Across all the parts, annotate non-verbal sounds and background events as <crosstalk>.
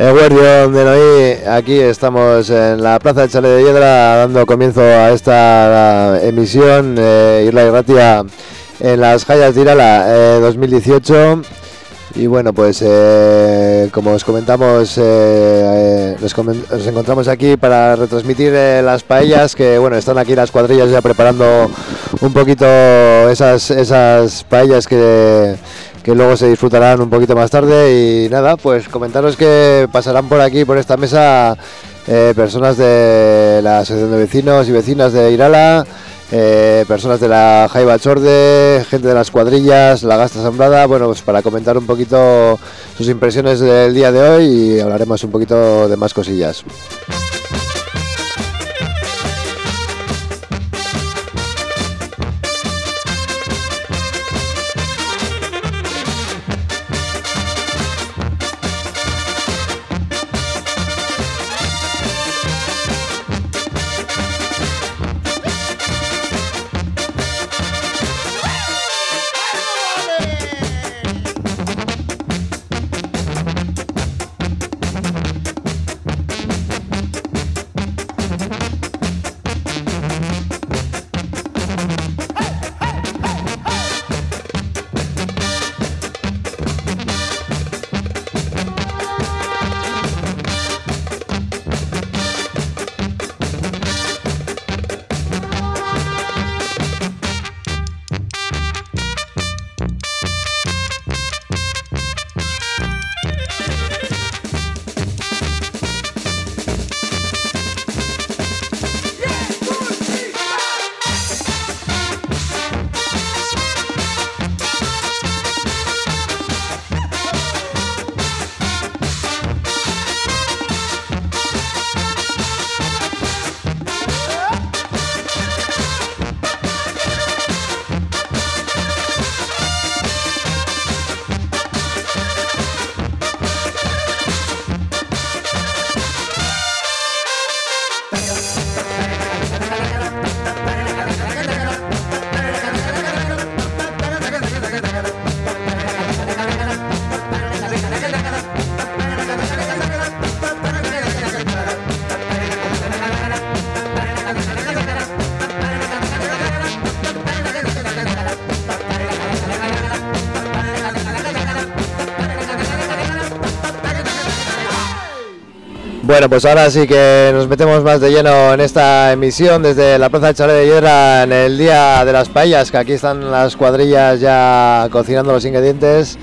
Eguerdión de Noí, aquí estamos en la Plaza de Chale de Hiedra dando comienzo a esta emisión eh, Irla y Ratia en las Jayas de Irala eh, 2018 y bueno pues eh, como os comentamos eh, eh, nos, encontramos aquí para retransmitir las paellas que bueno están aquí las cuadrillas ya preparando un poquito esas, esas paellas que que luego se disfrutarán un poquito más tarde. Y nada, pues comentaros que pasarán por aquí, por esta mesa, personas de la Asociación de Vecinos y Vecinas de Irala, eh, personas de la Jaiba Chorde, gente de las cuadrillas, la Gasta Asamblada, bueno, pues para comentar un poquito sus impresiones del día de hoy y hablaremos un poquito de más cosillas. Bueno, pues ahora sí que nos metemos más de lleno en esta emisión desde la Plaza de Chale de Hiedra en el Día de las Paellas, que aquí están las cuadrillas ya cocinando los ingredientes.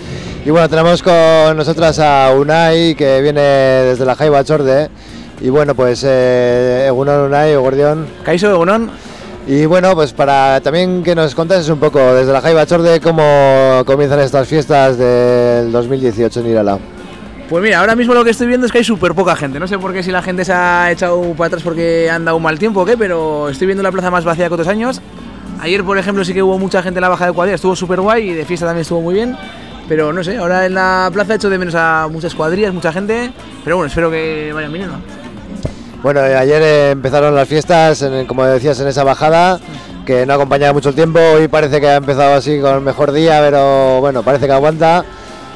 Y bueno, tenemos con nosotras a Unai, que viene desde la Jaiba Chorde. Y bueno, pues eh, Egunon Unai, Gordión. Kaiso Egunon, Y bueno, pues para también que nos contases un poco desde la Jaiba Chorde cómo comienzan estas fiestas del 2018 en Irala. Pues mira, ahora mismo lo que estoy viendo es que hay súper poca gente. No sé por qué si la gente se ha echado para atrás porque han dado un mal tiempo o qué, pero estoy viendo la plaza más vacía que otros años. Ayer, por ejemplo, sí que hubo mucha gente en la bajada de cuadrilla, estuvo súper guay y de fiesta también estuvo muy bien. Pero no sé, ahora en la plaza he hecho de menos a muchas cuadrillas, mucha gente. Pero bueno, espero que vayan viniendo. Bueno, eh, ayer eh, empezaron las fiestas, como decías, en esa bajada, que no acompañaba mucho el tiempo. Hoy parece que ha empezado así con el mejor día, pero bueno, parece que aguanta.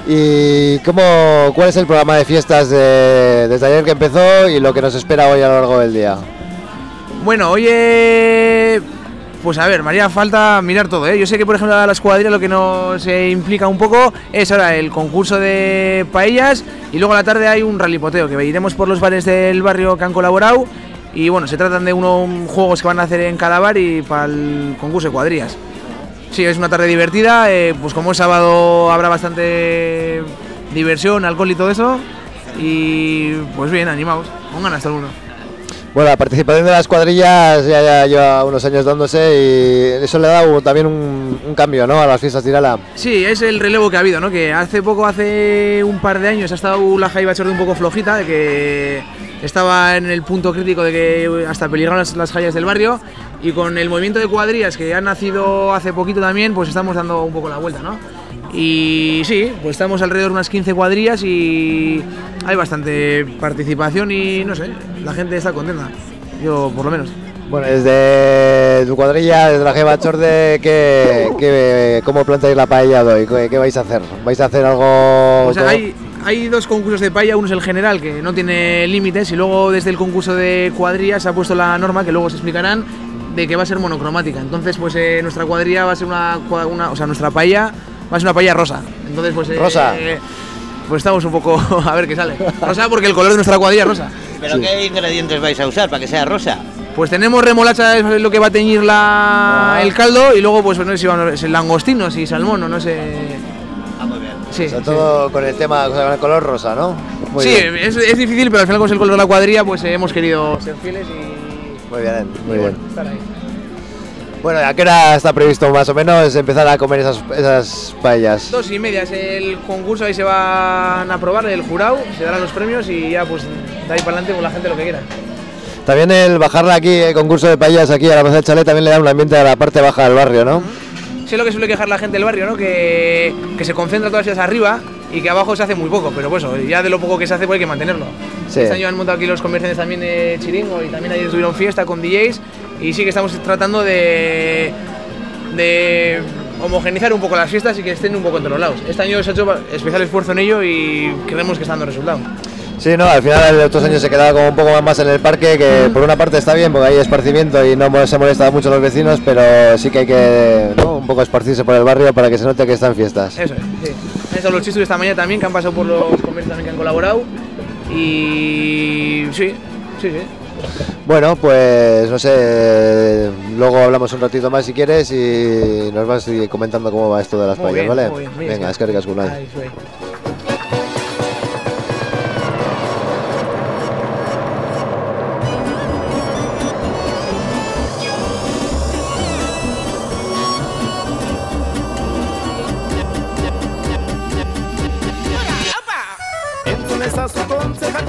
¿Y cómo, cuál es el programa de fiestas de- desde ayer que empezó y lo que nos espera hoy a lo largo del día? Bueno, oye, pues a ver, me haría falta mirar todo, ¿eh? Yo sé que, por ejemplo, a las cuadrillas lo que nos implica un poco es ahora el concurso de paellas y luego a la tarde hay un rallypoteo, que iremos por los bares del barrio que han colaborado y bueno, se tratan de unos juegos que van a hacer en cada bar y para el concurso de cuadrillas. Sí, es una tarde divertida, eh, pues como es sábado habrá bastante diversión, alcohol y todo eso. Y pues bien, ganas todo el mundo. Bueno, la participación de las cuadrillas ya, ya lleva unos años dándose y eso le ha dado también un, un cambio ¿no? a las fiestas de Irala. Sí, es el relevo que ha habido, ¿no? Que hace poco, hace un par de años, ha estado la Jaiba Chorde un poco flojita, de que estaba en el punto crítico de que hasta peligraban las, las del barrio y con el movimiento de cuadrillas que ha nacido hace poquito también, pues estamos dando un poco la vuelta, ¿no? Y sí, pues estamos alrededor de unas 15 cuadrillas y hay bastante participación y no sé, la gente está contenta, yo por lo menos. Bueno, desde tu cuadrilla, desde la Jeva Chorde, ¿qué, qué, ¿cómo planteáis la paella de hoy? ¿Qué, qué vais a hacer? ¿Vais a hacer algo...? O sea, hay, hay dos concursos de paella, uno es el general, que no tiene límites, y luego desde el concurso de cuadrillas se ha puesto la norma, que luego se explicarán, de que va a ser monocromática. Entonces, pues eh, nuestra cuadrilla va a ser una, una- o sea, nuestra paella ser una paella rosa. Entonces, pues... eh, Rosa. pues estamos un poco <laughs> a ver qué sale. Rosa porque el color de nuestra cuadrilla es rosa. ¿Pero qué ingredientes vais a usar para que sea rosa? Pues tenemos remolacha, es lo que va a teñir la, el caldo, y luego pues no sé si van a ser langostinos y salmón o no sé... Ah, muy bien. Sí, O sea, sí. todo con el tema, con el color rosa, ¿no? Muy Sí, bien. es, es difícil, pero al final con el color de la cuadrilla pues eh, hemos querido ser fieles y, Muy bien, muy y bien. estar ahí. Bueno, ¿a qué hora está previsto más o menos empezar a comer esas, esas paellas? Dos y media es el concurso, ahí se van a probar el jurado, se darán los premios y ya pues de ahí para adelante con la gente lo que quiera. También el bajarla aquí, el concurso de paellas aquí a la Plaza del Chalet, también le da un ambiente a la parte baja del barrio, ¿no? Sé lo que suele quejar la gente del barrio, ¿no? Que, que se concentra todas ellas arriba y que abajo se hace muy poco, pero pues ya de lo poco que se hace pues hay que mantenerlo. Sí. Este año han montado aquí los comerciantes también de Chiringo y también ayer tuvieron fiesta con DJs y sí que estamos tratando de, de homogenizar un poco las fiestas y que estén un poco en todos lados. Este año se ha hecho especial esfuerzo en ello y creemos que está dando resultado. Sí, no, al final de otros años se quedaba como un poco más en el parque, que por una parte está bien porque hay esparcimiento y no se molesta mucho a los vecinos, pero sí que hay que ¿no? un poco esparcirse por el barrio para que se note que están fiestas. Eso es, sí. Han estado los chistos de esta mañana también, que han pasado por los comercios también que han colaborado. Y sí, sí, sí. Bueno, pues no sé, luego hablamos un ratito más si quieres y nos vas a ir comentando cómo va esto de las Muy bien, ¿vale? muy bien, muy Venga, bien. es que ricas kontzejal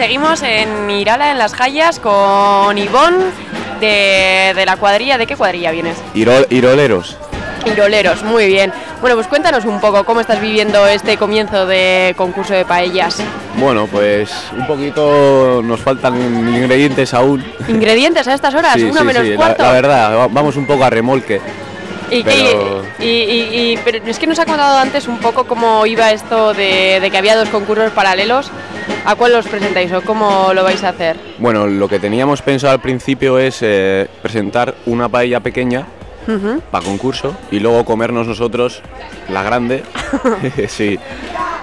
seguimos en Irala, en las Jayas, con Ivón de, de la cuadrilla. ¿De qué cuadrilla vienes? Irol- iroleros. Iroleros, muy bien. Bueno, pues cuéntanos un poco cómo estás viviendo este comienzo de concurso de paellas. Bueno, pues un poquito nos faltan ingredientes aún. ¿Ingredientes a estas horas? Sí, ¿Una sí, menos sí, cuarto? la verdad, va- vamos un poco a remolque. Y, pero- que- y- y- y- pero es que nos ha contado antes un poco cómo iba esto de, de que había dos concursos paralelos. ¿A cuál los presentáis o cómo lo vais a hacer? Bueno, lo que teníamos pensado al principio es eh, presentar una paella pequeña para concurso y luego comernos nosotros la grande. <laughs> <laughs> sí.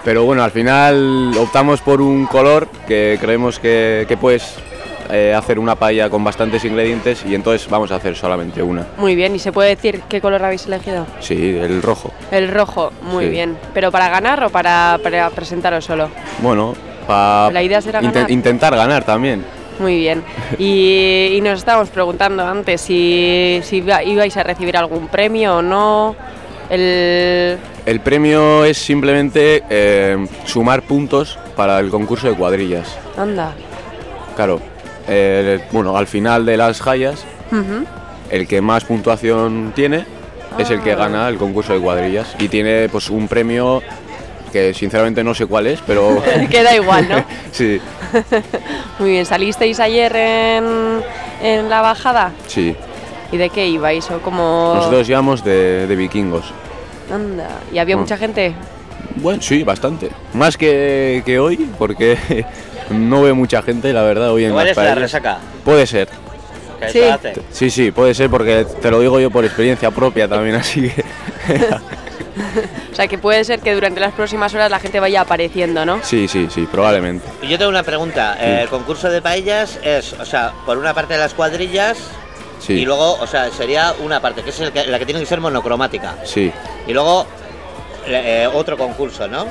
Pero bueno, al final optamos por un color que creemos que, que puedes eh, hacer una paella con bastantes ingredientes y entonces vamos a hacer solamente una. Muy bien, ¿y se puede decir qué color habéis elegido? Sí, el rojo. El rojo, muy Sí. bien. ¿Pero para ganar o para, para presentaros solo? Bueno, para La idea será ganar. intentar ganar también. Muy bien. Y, y nos estábamos preguntando antes si, si iba- ibais a recibir algún premio o no. El... El premio es simplemente eh, sumar puntos para el concurso de cuadrillas. Anda. Claro, eh, bueno, al final de las jayas, el que más puntuación tiene es el que Ah. gana el concurso de cuadrillas y tiene pues un premio que sinceramente no sé cuál es, pero <laughs> Queda igual, ¿no? <laughs> sí, <laughs> Muy bien. ¿Salisteis ayer en, en la bajada? sí. ¿Y de qué ibais? ¿O como... Nosotros íbamos de, de vikingos. Anda. ¿Y había Bueno. mucha gente? Bueno, sí, bastante. Más que, que hoy, porque no veo mucha gente, la verdad, hoy en las es la resaca. Puede ser. Sí. Sí, sí, puede ser porque te lo digo yo por experiencia propia también, así que <laughs> O sea, que puede ser que durante las próximas horas la gente vaya apareciendo, ¿no? sí, sí, sí, probablemente. Y Yo tengo una pregunta. Eh, El concurso de paellas es, o sea, por una parte de las cuadrillas Sí, y luego, o sea, sería una parte, que es el que- la que tiene que ser monocromática. sí. Y luego eh, otro concurso, ¿no?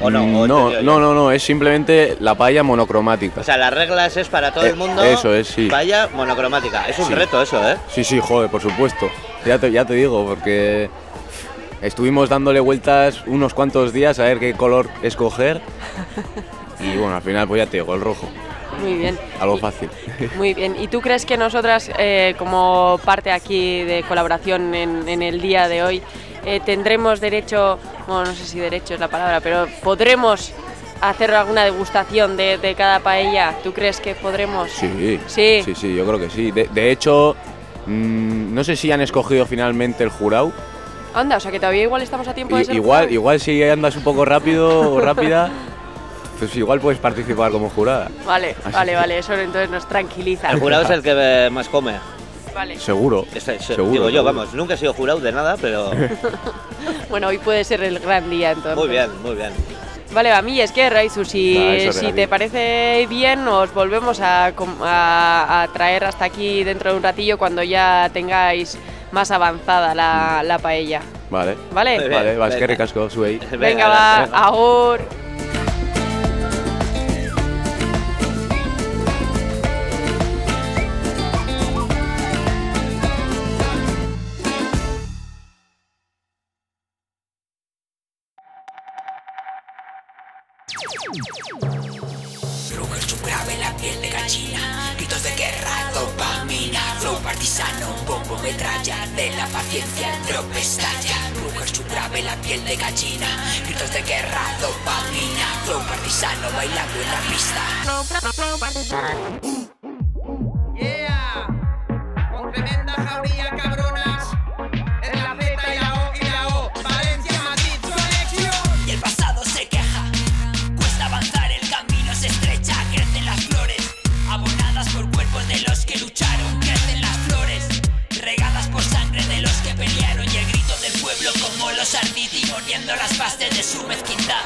¿O no? Mm, ¿O no, no, no, no, es simplemente la paella monocromática. O sea, las reglas es para todo Eh, el mundo. eso es, sí. Paella monocromática. Es un Sí. reto eso, ¿eh? Sí, sí, joder, por supuesto. Ya te, ya te digo, porque estuvimos dándole vueltas unos cuantos días a ver qué color escoger. <laughs> Y bueno, al final pues ya te digo, el rojo. Muy bien. Algo fácil. <laughs> Muy bien. ¿Y tú crees que nosotras, eh, como parte aquí de colaboración en, en el día de hoy, eh, tendremos derecho, bueno, no sé si derecho es la palabra, pero podremos hacer alguna degustación de, de cada paella? ¿Tú crees que podremos? Sí, Sí. sí, sí, yo creo que sí. De, de hecho, mm, no sé si han escogido finalmente el jurado. Anda, o sea que todavía igual estamos a tiempo de I- ser igual, igual si andas un poco rápido o rápida, pues igual puedes participar como jurada. Vale, Así vale, que- vale, eso entonces nos tranquiliza. El jurado es el que eh, más come. Vale. Seguro. Ese- seguro, digo yo, seguro. vamos, nunca he sido jurado de nada, pero <laughs> Bueno, hoy puede ser el gran día entonces. muy bien, muy bien. Vale, a mí es que Raizu, si, Ah, eso es si te parece bien, os volvemos a, com- a- a traer hasta aquí dentro de un ratillo cuando ya tengáis más avanzada la, la paella. Vale. ¿Vale? Vale, vas que venga. zuei. Venga, va, gracias. De la paciencia el drop estalla. Ruger su grave la piel de gallina. Gritos de guerra, dopamina. Flow partisano bailando en la pista las bases de su mezquindad.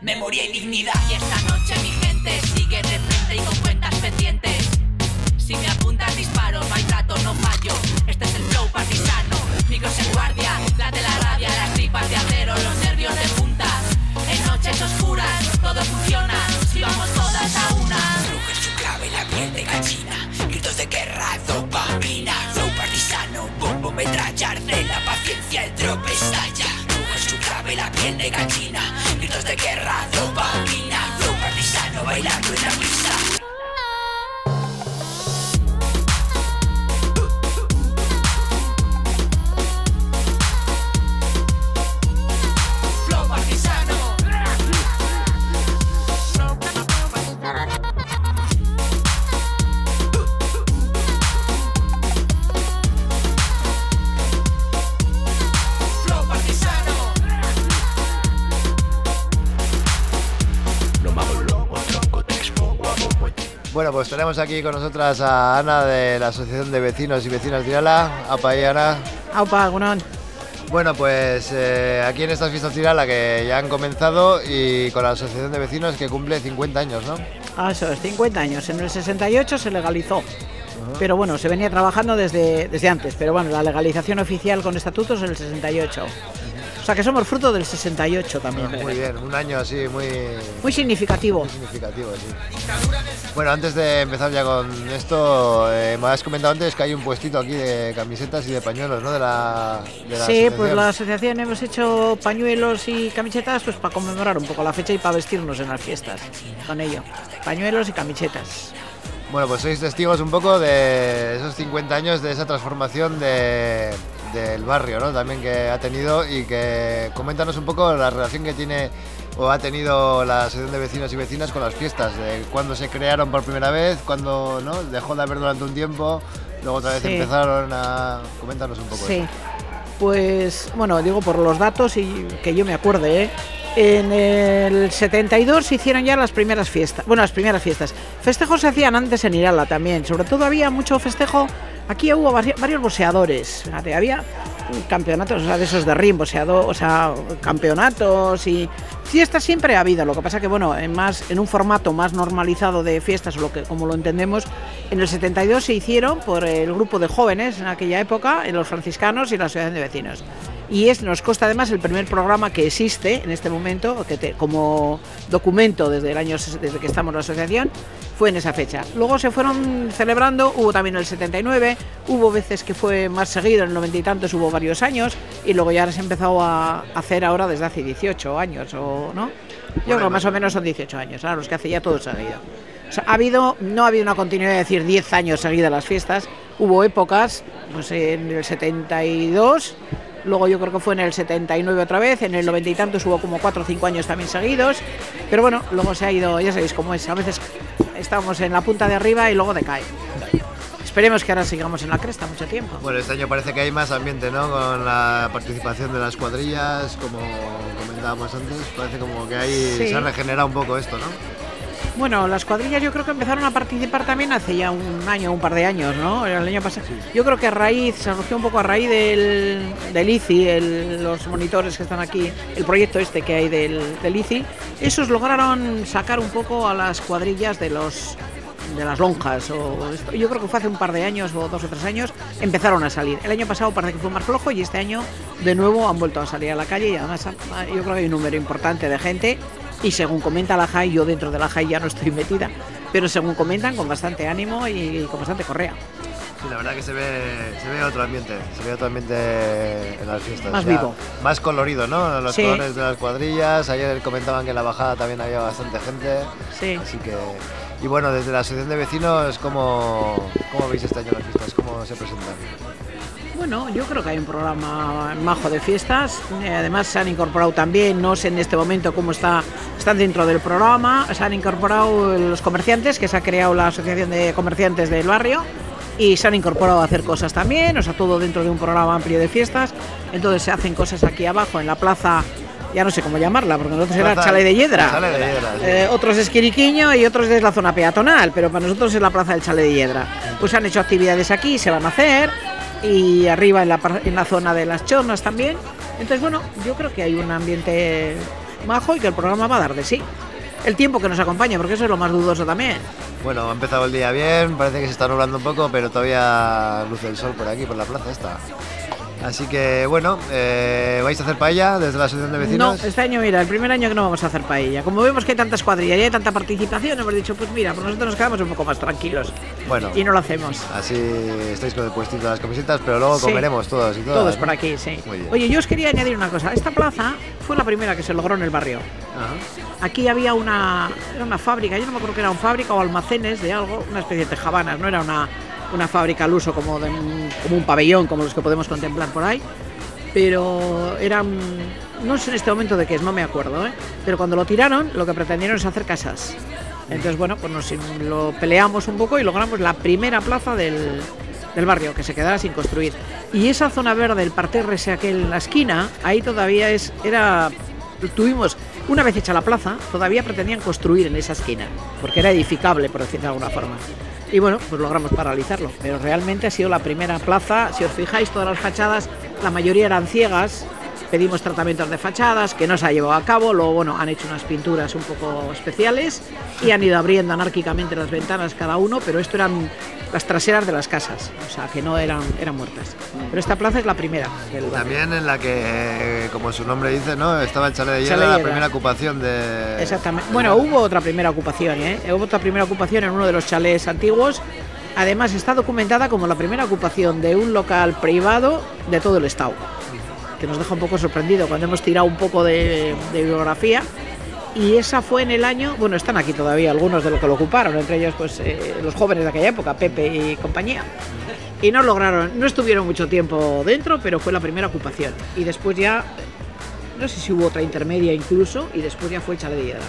Memoria y dignidad. Y esta noche mi gente sigue de frente y con cuentas pendientes. Si me apuntas disparo, no hay trato, no fallo. Este es el flow partisano. Micros en guardia, late la rabia Las tripas de acero, los nervios de punta. En noches oscuras, todo funciona. Si vamos todas a una. Ruge su clave, la piel de gallina. Gritos de guerra, dopamina Flow partisano, bombo metralla Arde la paciencia, el drop estalla piel de gallina Gritos de guerra, dopamina Flow partisano no bailando en la pista. Bueno, pues tenemos aquí con nosotras a Ana de la Asociación de Vecinos y Vecinas de Irala. Apa ahí, Ana. Aupa, Gunón. Bueno, pues eh, aquí en estas fiestas de Irala que ya han comenzado y con la Asociación de Vecinos que cumple 50 años, ¿no? Ah, eso es, 50 años. En el 68 se legalizó. Pero bueno, se venía trabajando desde, desde antes. Pero bueno, la legalización oficial con estatutos es el 68. O sea que somos fruto del 68 también. Muy bien, un año así muy, Muy significativo. muy significativo, sí. Bueno, antes de empezar ya con esto, eh, me has comentado antes que hay un puestito aquí de camisetas y de pañuelos, ¿no? De la, de la Sí, pues la asociación hemos hecho pañuelos y camisetas pues para conmemorar un poco la fecha y para vestirnos en las fiestas con ello. Pañuelos y camisetas. Bueno, pues sois testigos un poco de esos 50 años de esa transformación de, del barrio, ¿no? También que ha tenido y que coméntanos un poco la relación que tiene o ha tenido la asociación de vecinos y vecinas con las fiestas, de cuándo se crearon por primera vez, cuándo ¿no? dejó de haber durante un tiempo, luego otra vez Sí. empezaron a... Coméntanos un poco. Sí. eso. Pues bueno, digo por los datos y que yo me acuerde, ¿eh? En el 72 se hicieron ya las primeras fiestas. Bueno, las primeras fiestas. Festejos se hacían antes en Irala también. Sobre todo había mucho festejo. Aquí hubo vari- varios boxeadores. Había campeonatos, o sea, de esos de ring, o sea, campeonatos y fiestas siempre ha habido. Lo que pasa que, bueno, en, más, en un formato más normalizado de fiestas, lo que, como lo entendemos, en el 72 se hicieron por el grupo de jóvenes en aquella época, en los franciscanos y la asociación de vecinos. Y es, nos consta además el primer programa que existe en este momento, que te- como documento desde el año desde que estamos en la asociación, fue en esa fecha. Luego se fueron celebrando, hubo también el 79, hubo veces que fue más seguido, en el 90 y tantos hubo varios años, y luego ya se ha empezado a hacer ahora desde hace 18 años, o ¿no? Yo creo que más o menos son 18 años, ahora los que hace ya todo seguido. O sea, ha habido, no ha habido una continuidad de decir 10 años seguidas las fiestas, hubo épocas, pues en el 72, luego yo creo que fue en el 79 otra vez, en el 90 y tantos hubo como 4 o 5 años también seguidos, pero bueno, luego se ha ido, ya sabéis cómo es, a veces estamos en la punta de arriba y luego decae. Esperemos que ahora sigamos en la cresta mucho tiempo. Bueno, este año parece que hay más ambiente, ¿no? Con la participación de las cuadrillas, como comentábamos antes, parece como que ahí Sí. se ha regenerado un poco esto, ¿no? Bueno, las cuadrillas yo creo que empezaron a participar también hace ya un año, un par de años, ¿no? El año pasado. Yo creo que a raíz, se surgió un poco a raíz del, del ICI, el- los monitores que están aquí, el proyecto este que hay del, del ICI, esos lograron sacar un poco a las cuadrillas de los de las lonjas o esto. yo creo que fue hace un par de años o dos o tres años empezaron a salir el año pasado parece que fue más flojo y este año de nuevo han vuelto a salir a la calle y además yo creo que hay un número importante de gente y según comenta la JAI, yo dentro de la JAI ya no estoy metida, pero según comentan con bastante ánimo y con bastante correa. Sí, la verdad que se ve, se ve otro ambiente, se ve otro ambiente en las fiestas. Más vivo. Más colorido, ¿no? Los Sí. colores de las cuadrillas. Ayer comentaban que en la bajada también había bastante gente. Sí. Así que. Y bueno, desde la asociación de vecinos, ¿cómo, cómo veis este año las fiestas? ¿Cómo se presentan? Bueno, yo creo que hay un programa majo de fiestas. eh, además se han incorporado también, no sé en este momento cómo está, están dentro del programa. Se han incorporado los comerciantes, que se ha creado la asociación de comerciantes del barrio. Y se han incorporado a hacer cosas también, o sea, todo dentro de un programa amplio de fiestas. Entonces se hacen cosas aquí abajo en la plaza, ya no sé cómo llamarla, porque nosotros era Chale de Hiedra. Chale de Hiedra, sí. Eh, otros es Quiriquiño y otros es la zona peatonal, pero para nosotros es la plaza del Chale de Hiedra. Pues han hecho actividades aquí, se van a hacer, y arriba en la, en la zona de las chornas también. Entonces, bueno, yo creo que hay un ambiente majo y que el programa va a dar de sí. El tiempo que nos acompaña, porque eso es lo más dudoso también. Bueno, ha empezado el día bien, parece que se está nublando un poco, pero todavía luce el sol por aquí, por la plaza esta. Así que bueno, eh, ¿vais a hacer paella desde la asociación de No, vecinos? este año, mira, el primer año que no vamos a hacer paella. Como vemos que hay tantas cuadrillas y hay tanta participación, hemos dicho, pues mira, pues nosotros nos quedamos un poco más tranquilos. Bueno. Y no lo hacemos. Así estáis con el puestito de las camisetas, pero luego Sí. comeremos todos y todas. Todos ¿no? por aquí, sí. Muy bien. Oye, yo os quería añadir una cosa. Esta plaza fue la primera que se logró en el barrio. Aquí había una, era una fábrica, yo no me acuerdo que era una fábrica o almacenes de algo, una especie de tejabanas, no era una, una fábrica al uso como, de como un pabellón, como los que podemos contemplar por ahí, pero eran, no sé en este momento de qué es, no me acuerdo, ¿eh? pero cuando lo tiraron lo que pretendieron es hacer casas. Entonces, bueno, pues nos lo peleamos un poco y logramos la primera plaza del, del barrio, que se quedara sin construir. Y esa zona verde, el parterre ese aquel en la esquina, ahí todavía es, era, tuvimos, una vez hecha la plaza, todavía pretendían construir en esa esquina, porque era edificable, por decirlo de alguna forma. Y bueno, pues logramos paralizarlo, pero realmente ha sido la primera plaza, si os fijáis, todas las fachadas, la mayoría eran ciegas, pedimos tratamientos de fachadas que no se ha llevado a cabo, luego bueno, han hecho unas pinturas un poco especiales y han ido abriendo anárquicamente las ventanas cada uno, pero esto eran las traseras de las casas, o sea que no eran, eran muertas. Pero esta plaza es la primera del. También en la que, eh, como su nombre dice, ¿no? Estaba el chalet de Hiedra, la primera ocupación de... Exactamente. Bueno, hubo otra primera ocupación, ¿eh? Hubo otra primera ocupación en uno de los chalés antiguos. Además, está documentada como la primera ocupación de un local privado de todo el estado. Que nos deja un poco sorprendido cuando hemos tirado un poco de, de bibliografía. Y esa fue en el año, bueno, están aquí todavía algunos de los que lo ocuparon, entre ellos pues eh, los jóvenes de aquella época, Pepe y compañía. Y no lograron, no estuvieron mucho tiempo dentro, pero fue la primera ocupación. Y después ya, no sé si hubo otra intermedia incluso, y después ya fue el chalet de Hiedra.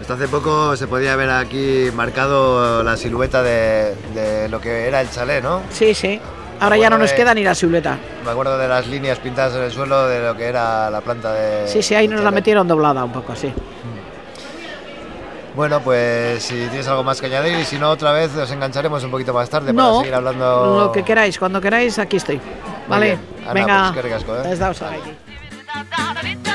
Hasta hace poco se podía ver aquí marcado la silueta de, de lo que era el chalet, ¿no? Sí, sí. Ahora ya no nos de- queda ni la silueta. Me acuerdo de las líneas pintadas en el suelo de lo que era la planta de... Sí, sí, ahí nos la metieron doblada un poco, sí. Bueno, pues si tienes algo más que añadir y si no, otra vez os engancharemos un poquito más tarde para seguir hablando... lo que queráis, cuando queráis, aquí estoy. ¿Vale? bien. Ana, Venga, pues, eh.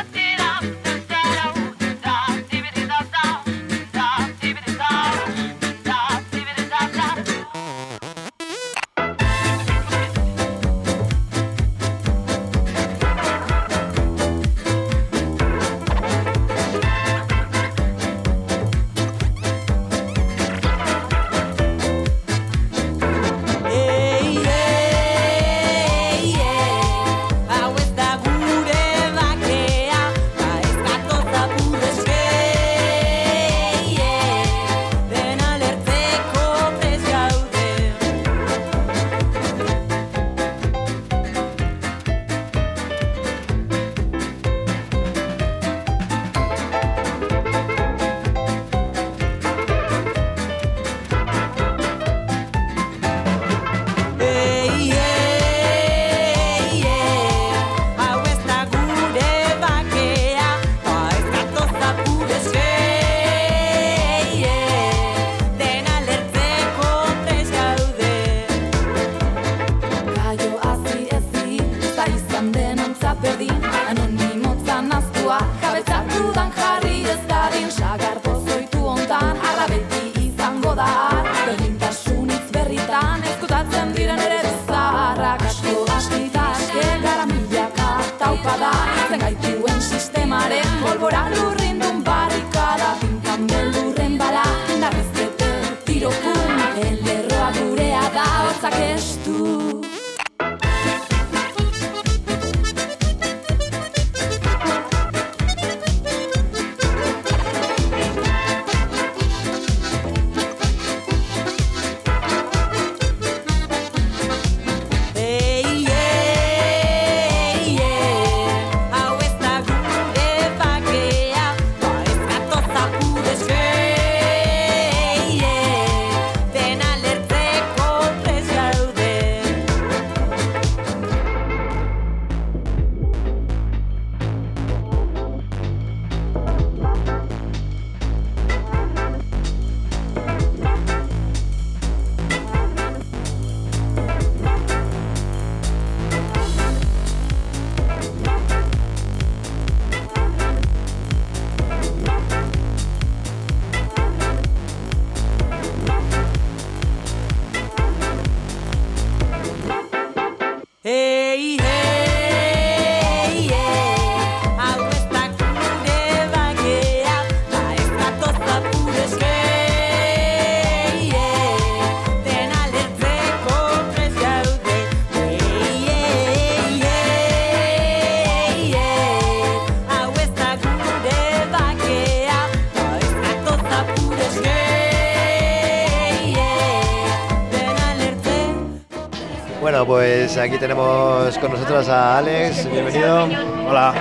Aquí tenemos con nosotros a Alex, bienvenido. Hola.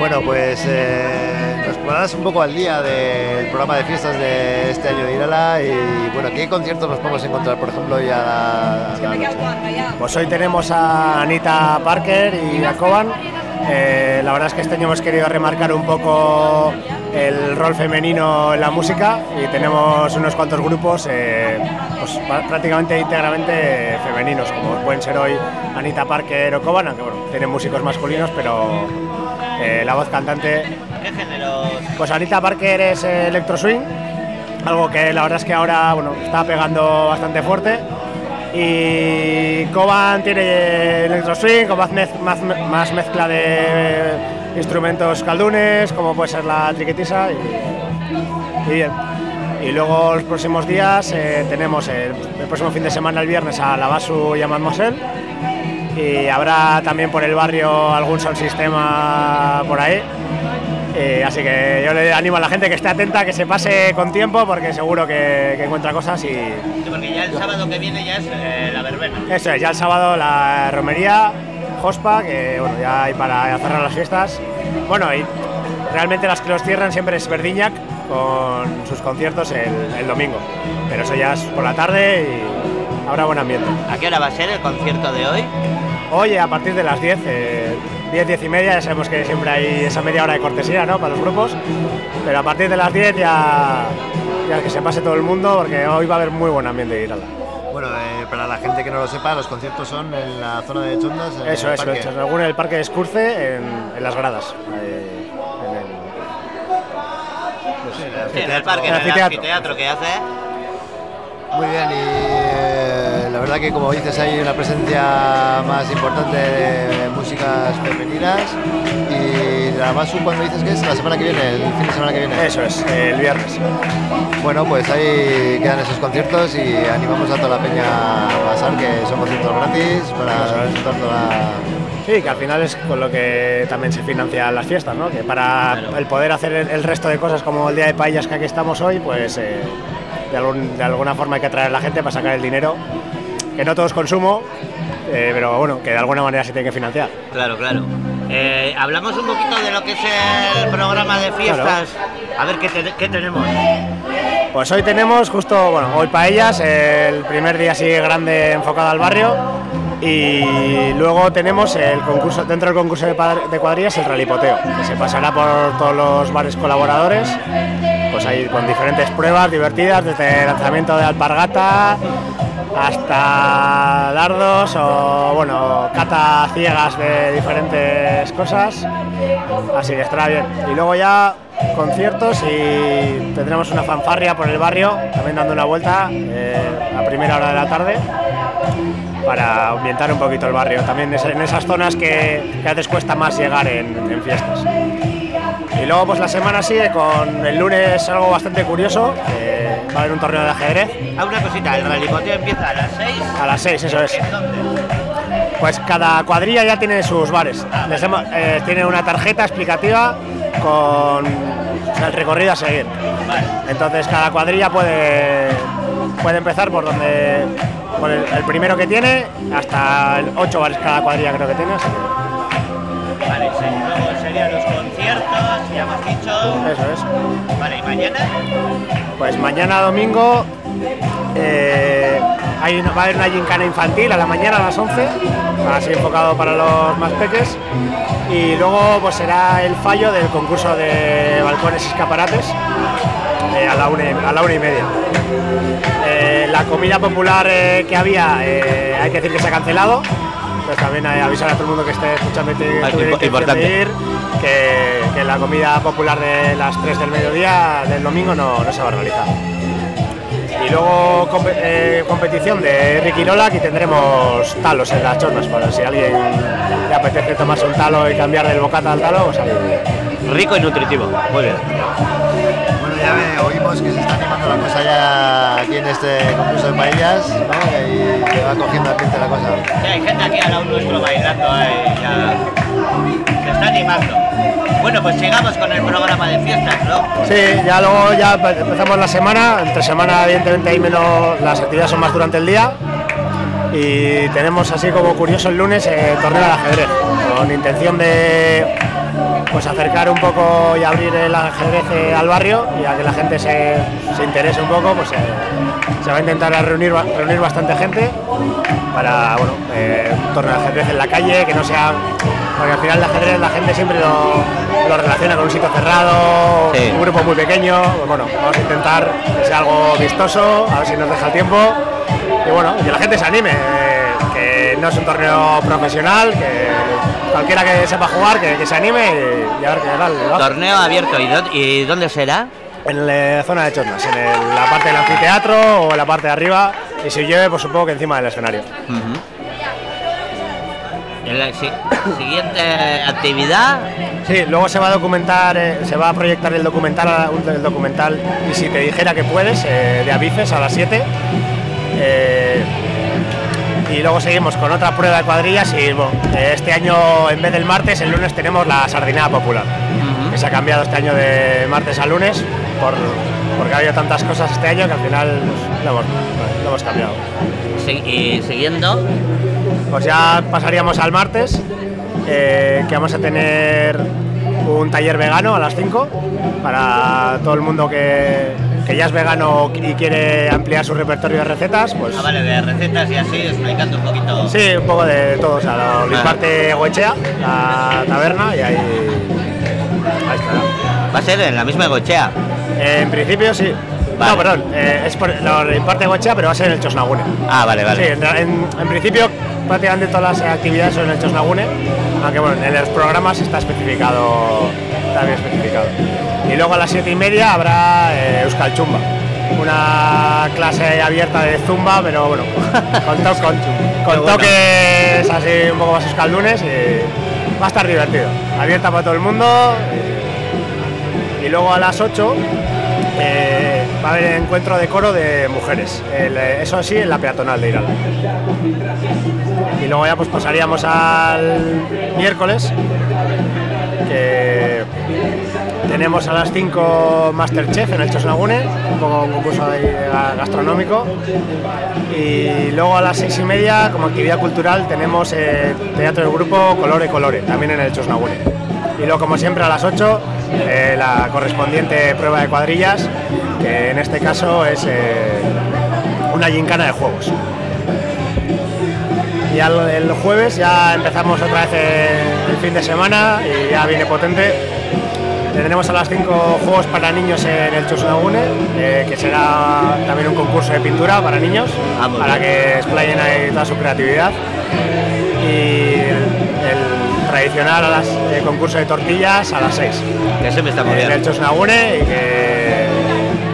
Bueno, pues eh, nos pondrás un poco al día del programa de fiestas de este año de Irala y bueno, ¿qué conciertos nos podemos encontrar, por ejemplo, ya la, la noche? Pues hoy tenemos a Anita Parker y a Coban. Eh, la verdad es que este año hemos querido remarcar un poco el rol femenino en la música y tenemos unos cuantos grupos eh, pues, prácticamente íntegramente femeninos, como pueden ser hoy Anita Parker o Coban, aunque bueno, tienen músicos masculinos, pero eh, la voz cantante ¿Qué géneros? pues Anita Parker es electro swing, algo que la verdad es que ahora bueno, está pegando bastante fuerte. Y Coban tiene electro swing con más, mez- más, más mezcla de instrumentos caldunes, como puede ser la triquetisa. Y, y bien. Y luego los próximos días eh, tenemos el, el próximo fin de semana, el viernes, a la Basu y a Mademoiselle. Y habrá también por el barrio algún sound sistema por ahí. Eh, así que yo le animo a la gente que esté atenta, que se pase con tiempo, porque seguro que, que encuentra cosas y... Sí, porque ya el sábado que viene ya es eh, la verbena. Eso es, ya el sábado la romería, Jospa, que bueno, ya hay para cerrar las fiestas. Bueno, y realmente las que los cierran siempre es Verdiñac, con sus conciertos el, el domingo. Pero eso ya es por la tarde y habrá buen ambiente. ¿A qué hora va a ser el concierto de hoy? Oye, a partir de las 10, eh, 10, 10 y media, ya sabemos que siempre hay esa media hora de cortesía ¿no? para los grupos, pero a partir de las 10 ya, ya que se pase todo el mundo, porque hoy va a haber muy buen ambiente de Irala. Bueno, eh, para la gente que no lo sepa, los conciertos son en la zona de Chondas. en Eso, el eso, parque. eso, según el Parque de Escurce, en, en las gradas. eh, en el- Sí, en el parque, en el anfiteatro. que hace. Muy bien, y la verdad que como dices hay una presencia más importante de músicas femeninas y la Basu cuando dices que es la semana que viene, el fin de semana que viene. Eso es, el viernes. Bueno, pues ahí quedan esos conciertos y animamos a toda la peña a pasar, que son conciertos gratis para disfrutar toda Sí, que al final es con lo que también se financian las fiestas, ¿no? Que para el poder hacer el, el resto de cosas como el día de paellas que aquí estamos hoy, pues eh, de, algún- de alguna forma hay que atraer a la gente para sacar el dinero, que no todo es consumo, eh, pero bueno, que de alguna manera se tiene que financiar. Claro, claro. Eh, hablamos un poquito de lo que es el programa de fiestas. A ver qué, te- qué tenemos. Pues hoy tenemos justo, bueno, hoy paellas, el primer día así grande enfocado al barrio. Y luego tenemos el concurso, dentro del concurso de, de cuadrillas, el ralipoteo, que se pasará por todos los bares colaboradores, pues ahí con diferentes pruebas divertidas, desde lanzamiento de alpargata hasta dardos o, bueno, cata ciegas de diferentes cosas. Así que estará bien. Y luego ya conciertos y tendremos una fanfarria por el barrio, también dando una vuelta eh, a primera hora de la tarde para ambientar un poquito el barrio, también en esas zonas que, que a veces cuesta más llegar en, fiestas. Y luego pues la semana sigue con el lunes algo bastante curioso, va a haber un torneo de ajedrez. Ah, una cosita, el ralipoteo empieza a las 6. A las 6, eso es. Pues cada cuadrilla ya tiene sus bares. Les hemos- eh, tiene una tarjeta explicativa con el recorrido a seguir. Entonces cada cuadrilla puede, puede empezar por donde por el, el primero que tiene hasta el 8 bares cada cuadrilla creo que tiene. así que- Vale, sí. Dicho. Eso es. Vale, ¿y mañana? Pues mañana domingo eh, hay una- va a haber una gincana infantil a la mañana a las 11, así enfocado para los más peques. Y luego pues será el fallo del concurso de balcones y escaparates eh, a, la una, y- a la una y media. Eh, la comida popular que había, hay que decir que se ha cancelado. Pues también eh, avisar a todo el mundo que esté escuchando y que Ah, intención importante. ir, que, que la comida popular de las 3 del mediodía del domingo no, no se va a realizar. Y luego eh, competición de Ricky Lola, aquí tendremos talos en las chornas, para si a alguien le apetece tomarse un talo y cambiar del bocata al talo, pues ahí. Rico y nutritivo. Muy bien. Bueno, ya oímos que se está la cosa ya aquí en este concurso de paellas, ¿no? Y que va cogiendo ambiente la cosa. Sí, hay gente aquí al lado nuestro bailando ahí, ya. Se está animando. Bueno, pues sigamos con el programa de fiestas, ¿no? Sí, ya luego ya empe- empezamos la semana, entre semana evidentemente hay menos, las actividades son más durante el día Y tenemos así como curioso el lunes eh, torneo de ajedrez, con intención de pues acercar un poco y abrir el ajedrez eh, al barrio y a que la gente se, se interese un poco, pues eh, se va a intentar reunir, reunir bastante gente para bueno, eh, un torneo de ajedrez en la calle, que no sea. Porque al final el ajedrez la gente siempre lo, lo relaciona con un sitio cerrado, Sí. un grupo muy pequeño. Pues bueno, vamos a intentar que sea algo vistoso, a ver si nos deja el tiempo. Y bueno, que la gente se anime, eh, que no es un torneo profesional, que cualquiera que sepa jugar, que, que se anime y, y a ver qué tal. Torneo abierto. ¿Y, dó- y dónde será? En la zona de Chosnas, en el- la parte del anfiteatro o en la parte de arriba. Y si llueve, pues supongo que encima del escenario. En la si- siguiente actividad. Sí, luego se va a documentar, eh, se va a proyectar el documental, el documental y si te dijera que puedes, eh, de Avices a las 7. Eh, y luego seguimos con otra prueba de cuadrillas y bueno, este año en vez del martes, el lunes tenemos la sardinada popular, que se ha cambiado este año de martes a lunes por, porque ha habido tantas cosas este año que al final pues, lo, hemos, lo hemos cambiado. Y siguiendo. Pues ya pasaríamos al martes, eh, que vamos a tener un taller vegano a las 5 para todo el mundo que, que ya es vegano y quiere ampliar su repertorio de recetas. Pues Ah, vale, de recetas y así, explicando un poquito. sí, un poco de todo. O sea, lo, imparte Goechea, la taberna, y ahí, ahí estará. Va a ser en la misma Gochea. en principio sí. Vale. No, perdón, eh, es por, lo imparte Goechea, pero va a ser en el Chosnagune. Ah, vale, vale. Sí, en, en- en principio prácticamente todas las actividades son en el Chosnagune, aunque bueno, en los programas está especificado, está bien especificado. Y luego a las siete y media habrá eh, Euskal Chumba, una clase abierta de zumba, pero bueno, <laughs> con, to- con- toques así un poco más euskaldunes y va a estar divertido. Abierta para todo el mundo. Y, luego a las 8 eh, va a haber encuentro de coro de mujeres. El, eh, eso sí, en la peatonal de Irala. Y luego ya pues pasaríamos al miércoles, que tenemos a las 5 Masterchef en el Chosnagune, un poco un concurso eh, gastronómico. Y luego a las 6 y media, como actividad cultural, tenemos eh, teatro del grupo Colore Colore, también en el Chosnagune. Y luego, como siempre, a las 8, eh, la correspondiente prueba de cuadrillas, que en este caso es eh, una gincana de juegos. Y al- el jueves ya empezamos otra vez el fin de semana y ya viene potente. Tendremos a las 5 juegos para niños en el Chosnagune, eh, que será también un concurso de pintura para niños, Ah, para que explayen ahí toda su creatividad. Y el, el tradicional a las, eh, concurso de tortillas a las 6 Que siempre está muy en el bien. Chosnagune y que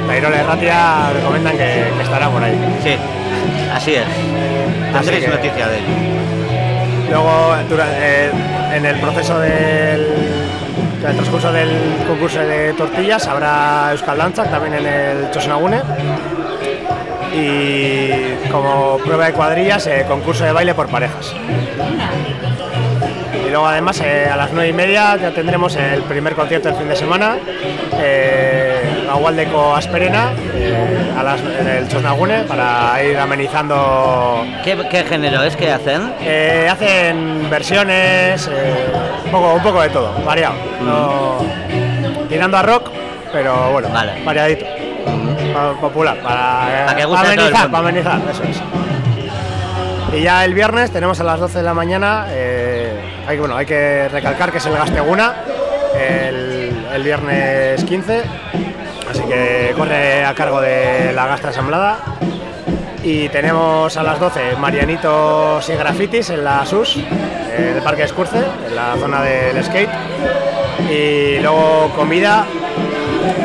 Tairola y Ratia recomiendan que, que estará por ahí. Sí, así es. Tendréis que- noticia de ello. Luego, eh, en el proceso del, transcurso del concurso de tortillas, habrá Euskal Dantzak también en el Chosnagune. Y como prueba de cuadrillas, eh, concurso de baile por parejas. Y luego además eh, a las nueve y media ya tendremos el primer concierto del fin de semana, Agualdeco Asperena, eh, a las, en el Chosnagune, para ir amenizando ¿Qué, qué género es que hacen? eh, hacen versiones, eh, un, poco, un poco de todo, variado. No- tirando a rock, pero bueno, variadito. Pa- Popular, para, Para que guste a todo el amenizar, para amenizar, eso es. Y ya el viernes tenemos a las 12 de la mañana, eh, hay, que- bueno, hay que recalcar que es el Gasteguna, el, el viernes 15, así que corre a cargo de la Gastra Asamblada. Y tenemos a las 12 Marianitos y Grafitis en la SUS, eh, del Parque Escurce, en la zona del skate. Y luego comida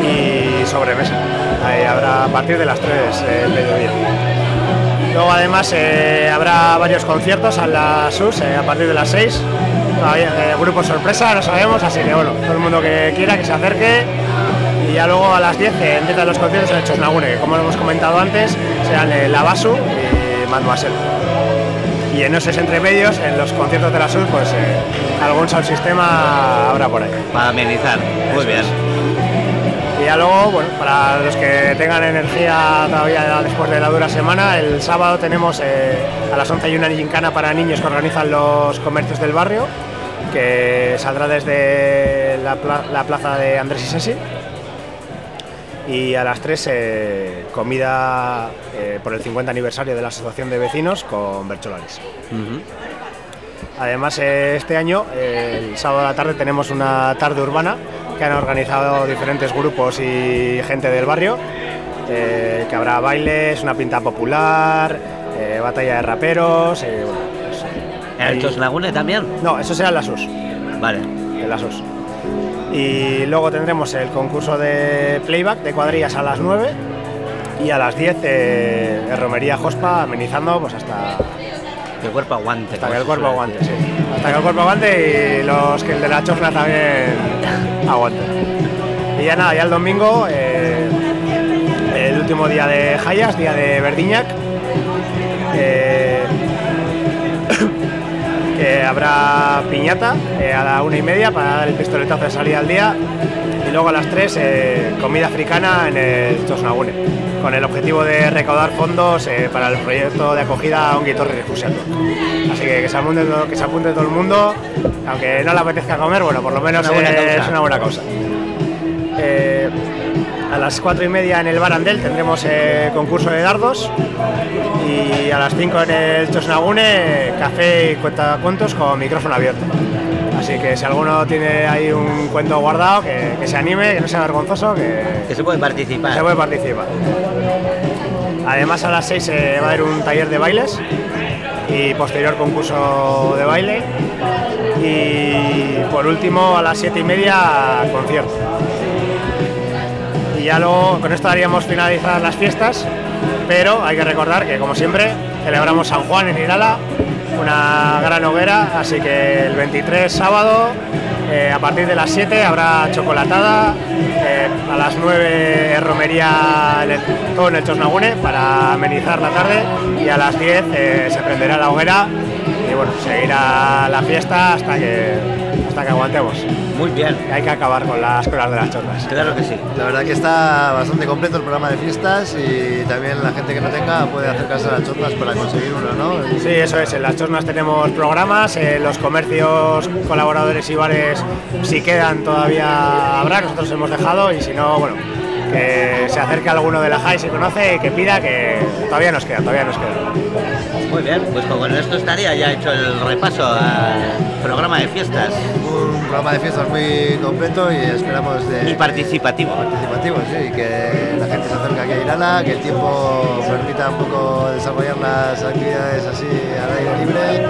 y sobremesa. Ahí habrá a partir de las 3 del mediodía. Luego además eh, habrá varios conciertos a la SUS eh, a partir de las 6. Todavía, eh, grupo sorpresa, no sabemos, así que bueno, todo el mundo que quiera que se acerque. Y ya luego a las 10 eh, empiezan los conciertos en el Chosnagune, que como hemos comentado antes, serán el Lavasu y Mademoiselle. Y en esos entremedios, en los conciertos de la SUS, pues eh, algún sound sistema habrá por ahí. Para amenizar. Muy bien. Y ya luego, bueno, para los que tengan energía todavía después de la dura semana, el sábado tenemos eh, a las 11 hay una gincana para niños que organizan los comercios del barrio, que saldrá desde la, pla- la plaza de Andrés y Sesi. Y a las 3 eh, comida eh, por el 50 aniversario de la Asociación de Vecinos con Bercholaris. Además, eh, este año, el sábado a la tarde, tenemos una tarde urbana que han organizado diferentes grupos y gente del barrio, que habrá bailes, una pinta popular, batalla de raperos. bueno, pues, ¿En ahí- Tosnagune también? No, eso será en las US. Vale. En las US. Y luego tendremos el concurso de playback de cuadrillas a las 9 y a las 10 eh, Romería Jospa amenizando pues hasta Que el cuerpo aguante. hasta que el cuerpo aguante, sí. Hasta que el cuerpo aguante y los que el de la chofla también <laughs> aguante. Y ya nada, ya el domingo, eh, el último día de Jayas, día de Verdiñac, eh, que habrá piñata eh, a la una y media para dar el pistoletazo de salida al día y luego a las tres eh, comida africana en el Tosnagune con el objetivo de recaudar fondos eh, para el proyecto de acogida a un Torre Refugiado. Así que que se, apunte todo, que se apunte todo el mundo, aunque no le apetezca comer, bueno, por lo menos Una es una buena causa. Eh, a las cuatro y media en el Barandel tendremos eh, concurso de dardos y a las 5 en el Chosnagune café y cuentacuentos con micrófono abierto. Así que si alguno tiene ahí un cuento guardado, que, que se anime, que no sea vergonzoso, que, Que se puede participar. se puede participar. Además a las 6 va a haber un taller de bailes y posterior concurso de baile. Y por último a las 7 y media concierto. Ya luego con esto haríamos finalizadas las fiestas, pero hay que recordar que como siempre celebramos San Juan en Irala, una gran hoguera, así que el 23 sábado eh, a partir de las 7 habrá chocolatada, eh, a las 9 romería en el Chosnagune para amenizar la tarde y a las 10 eh, se prenderá la hoguera y bueno, seguirá la fiesta hasta que, hasta que aguantemos. Muy bien. Hay que acabar con las colas de las chorras. Claro que sí. La verdad que está bastante completo el programa de fiestas y también la gente que no tenga puede acercarse a las chornas para conseguir uno, ¿no? Sí, eso es. En las chornas tenemos programas, en los comercios, colaboradores y bares, si quedan todavía habrá, nosotros hemos dejado y si no, bueno, que se acerque alguno de la JAI si conoce y que pida que todavía nos queda, todavía nos queda. Muy bien, pues con esto estaría ya hecho el repaso al programa de fiestas. Un programa de fiestas muy completo y esperamos de... Y participativo. Participativo, sí, que la gente se acerque aquí a Irala, que el tiempo permita un poco desarrollar las actividades así al aire libre.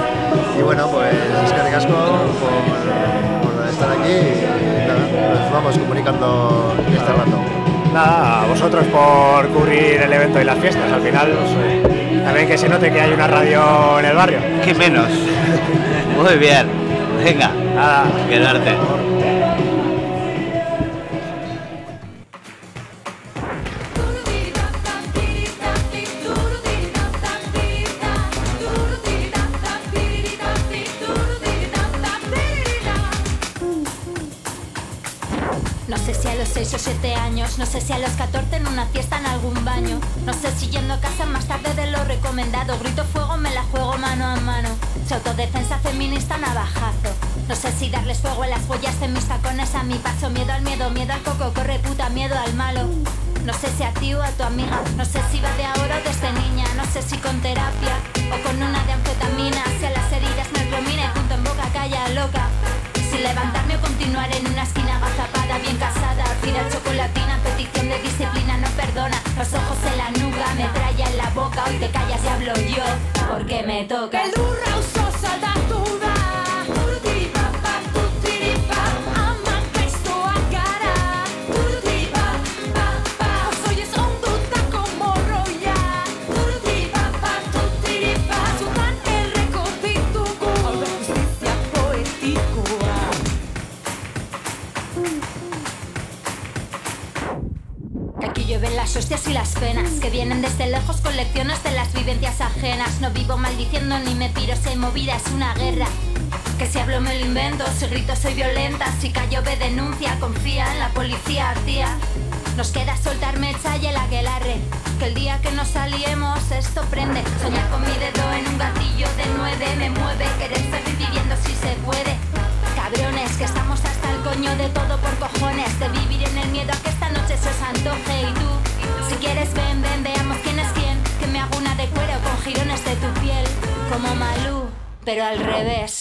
Y bueno, pues es que casco por, por estar aquí y nada, nos vamos comunicando este rato. Nada, a vosotros por cubrir el evento y las fiestas. Al final, pues, también que se note que hay una radio en el barrio. ¿Qué menos? Muy bien. Venga, Nada, quedarte. No sé si a los 6 o 7 años, no sé si a los 14 en una fiesta en algún baño. No sé si yendo a casa más tarde de lo recomendado. Grito fuego, me la juego mano a mano. Autodefensa feminista, navajazo. No sé si darles fuego a las huellas de mis tacones a mi paso. Miedo al miedo, miedo al coco, corre puta, miedo al malo. No sé si a ti o a tu amiga, no sé si va de ahora o desde niña, no sé si con terapia o con una de anfetamina. Si a las heridas me promine, junto en boca calla loca. Si levantarme o continuar en una esquina agazapada, bien casada, final chocolatina, petición de disciplina no perdona. Los ojos en la nuca, metralla en la boca, hoy te callas y hablo yo, porque me toca. Beldurra usosa da vienen desde lejos con lecciones de las vivencias ajenas No vivo maldiciendo ni me piro si movida es una guerra Que si hablo me lo invento, si grito soy violenta Si callo ve denuncia, confía en la policía, tía Nos queda soltar mecha y el aquelarre. Que el día que nos saliemos esto prende. Soñar con mi pero al revés.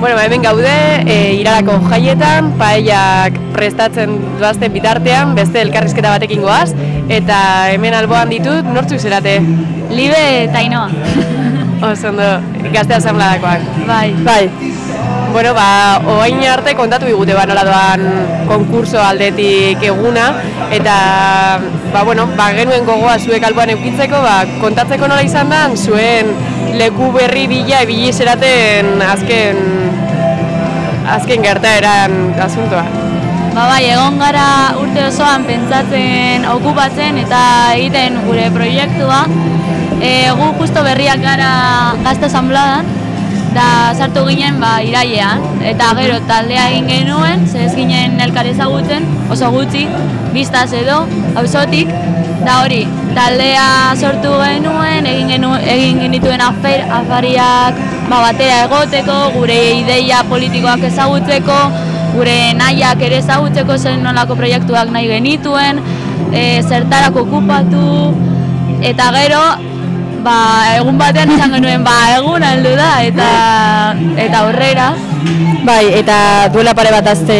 Bueno, ba, hemen gaude, e, irarako jaietan, paellak prestatzen doazten bitartean, beste elkarrizketa batekin goaz, eta hemen alboan ditut, nortzuk zerate? Libe eta Ainoa. <laughs> Oso ondo, gazte asambladakoak. Bai. Bai. Bueno, ba, oain arte kontatu digute ba nola doan konkurso aldetik eguna, eta, ba, bueno, ba, genuen gogoa zuek alboan eukitzeko, ba, kontatzeko nola izan da, zuen leku berri bila ibili zeraten azken, azken gertaeran asuntoa. Ba bai, egon gara urte osoan pentsatzen, okupatzen eta egiten gure proiektua. E, gu justo berriak gara gazte asanbladan, da sartu ginen ba, irailean, eta gero taldea egin genuen, ze ez ginen elkar ezagutzen, oso gutxi, biztaz edo, auzotik, da hori, taldea sortu genuen, egin, genu, egin genituen afer, afariak ba, batera egoteko, gure ideia politikoak ezagutzeko, gure nahiak ere ezagutzeko zen nolako proiektuak nahi genituen, e, zertarako okupatu, eta gero, ba, egun batean izan genuen, ba, egun heldu da, eta, eta aurrera. Bai, eta duela pare bat azte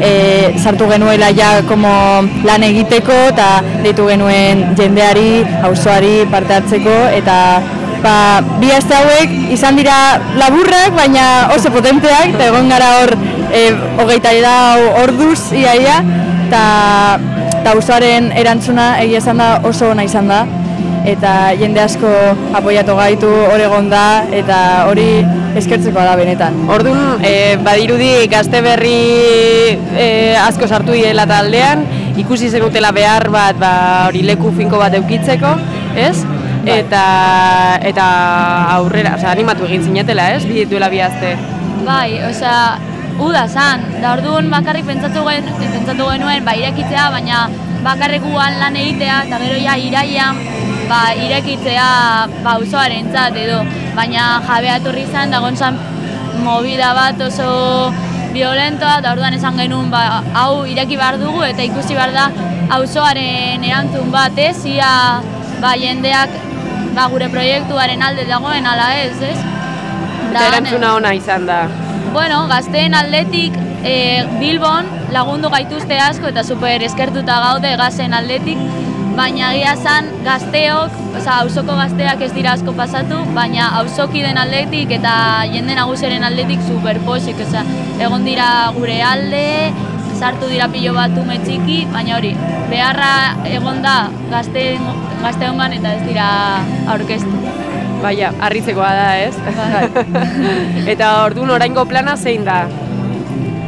e, sartu genuela ja como lan egiteko eta deitu genuen jendeari, auzoari parte hartzeko eta ba, bi aste hauek izan dira laburrak baina oso potenteak eta egon gara hor e, hogeita lau orduz iaia eta eta auzoaren erantzuna egia esan da oso ona izan da eta jende asko apoiatu gaitu hor egon da eta hori eskertzeko da benetan. Orduan, e, badirudi gazte berri e, asko sartu direla taldean, ikusi zenutela behar bat, ba, hori leku finko bat eukitzeko, ez? Eta, eta aurrera, osea, animatu egin zinetela, ez? Bi duela bi aste. Bai, osea, uda zan, da orduan bakarrik pentsatu, gen, pentsatu genuen, ba, irekitzea, baina bakarrik guan lan egitea, eta gero ja iraian, ba, irekitzea, ba, auzoaren edo, baina jabea etorri izan, da gontzan movida bat oso violentoa, da orduan esan genuen, ba, hau ireki behar dugu, eta ikusi behar da, auzoaren erantzun bat, ez, ia, ba, jendeak, ba, gure proiektuaren alde dagoen ala ez, ez? Eta erantzuna ona izan da. Bueno, gazteen aldetik e, Bilbon lagundu gaituzte asko eta super eskertuta gaude gazen aldetik, baina egia zan gazteok, oza, auzoko gazteak ez dira asko pasatu, baina auzoki den aldetik eta jende nagusiaren aldetik super posik, oza, egon dira gure alde, sartu dira pilo bat ume txiki, baina hori, beharra egon da gazte, gazteongan eta ez dira aurkeztu. Baina, harritzekoa da, ez? <laughs> eta orduan oraingo plana zein da?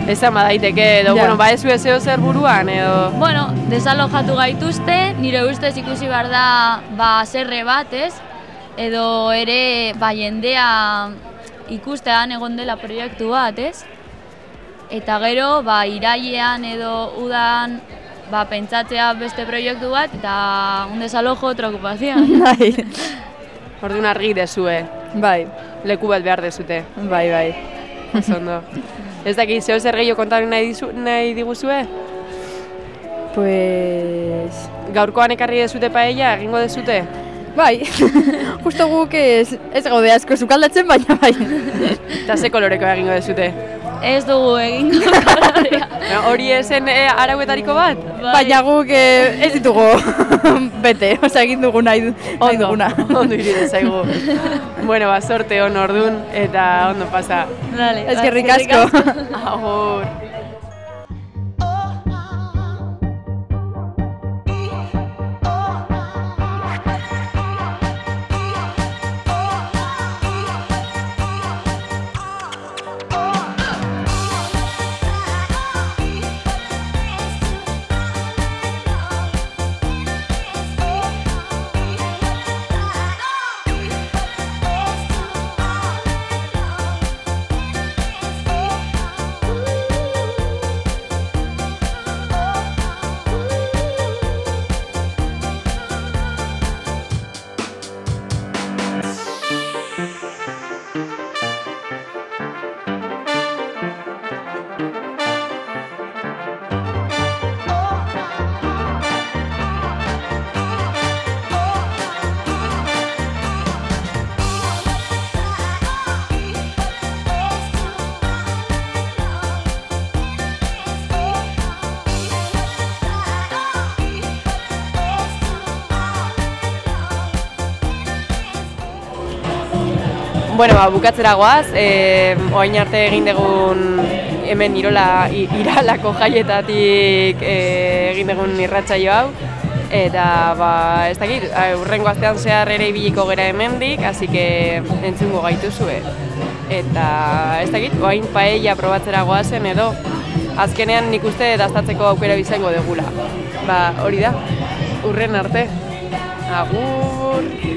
Ezan badaiteke, edo, Ja. bueno, ba ez zeo zer buruan, edo... Bueno, desalojatu gaituzte, nire ustez ikusi behar da ba, zerre bat, ez? Edo ere ba, jendea ikustean egon dela proiektu bat, ez? Eta gero, ba, irailean edo udan ba, pentsatzea beste proiektu bat, eta un desalojo, otra ocupación. <laughs> Bai. Orduan argi dezue. Bai. Leku bat behar dezute. Bai, bai. Oso ondo. <laughs> Ez dakit, zeo zer gehiago kontatu nahi, dizu, nahi diguzue? Pues... Gaurkoan ekarri dezute paella, egingo dezute? Bai, <laughs> justo guk ez, ez gaude asko sukaldatzen, baina bai. <laughs> Eta ze koloreko egingo dezute? Ez dugu egingo <laughs> Baina Hori esen e, arauetariko bat? Baina guk eh, ez ditugu bete, osea egin dugu nahi, nahi Ondo, duguna. ondo iride zaigu. bueno, ba, sorte on ordun eta ondo pasa. Vale, ba, Eskerrik asko. Agur. Bueno, ba, bukatzera goaz, e, oain arte egin dugun hemen irola, iralako jaietatik e, egin dugun irratsaio hau. Eta, ba, ez dakit, urrengo astean zehar ere ibiliko gera hemendik, hasi que entzungo gaituzue. Eta, ez dakit, oain paella probatzera goazen edo, azkenean nik uste dastatzeko aukera bizango degula. Ba, hori da, urren arte. Agur!